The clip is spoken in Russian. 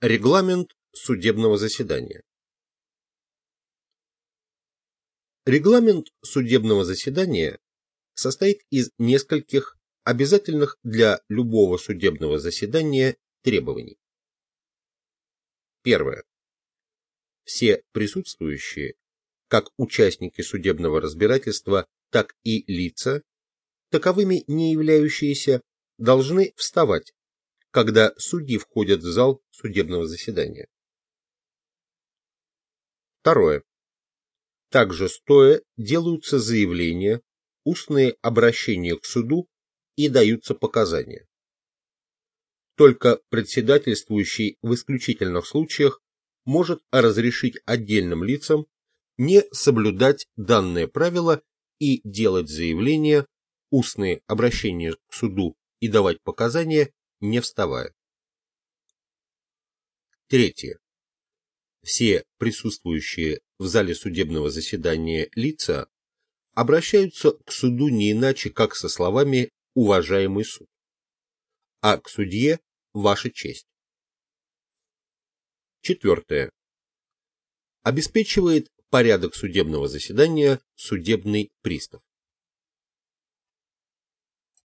Регламент судебного заседания. Регламент судебного заседания состоит из нескольких обязательных для любого судебного заседания требований. Первое. Все присутствующие, как участники судебного разбирательства, так и лица, таковыми не являющиеся, должны вставать, когда судьи входят в зал судебного заседания. Второе. Также стоя делаются заявления, устные обращения к суду и даются показания. Только председательствующий в исключительных случаях может разрешить отдельным лицам не соблюдать данное правило и делать заявления, устные обращения к суду и давать показания, не вставая. Третье. Все присутствующие в зале судебного заседания лица обращаются к суду не иначе, как со словами «уважаемый суд», а к судье «ваша честь». Четвертое. Обеспечивает порядок судебного заседания судебный пристав.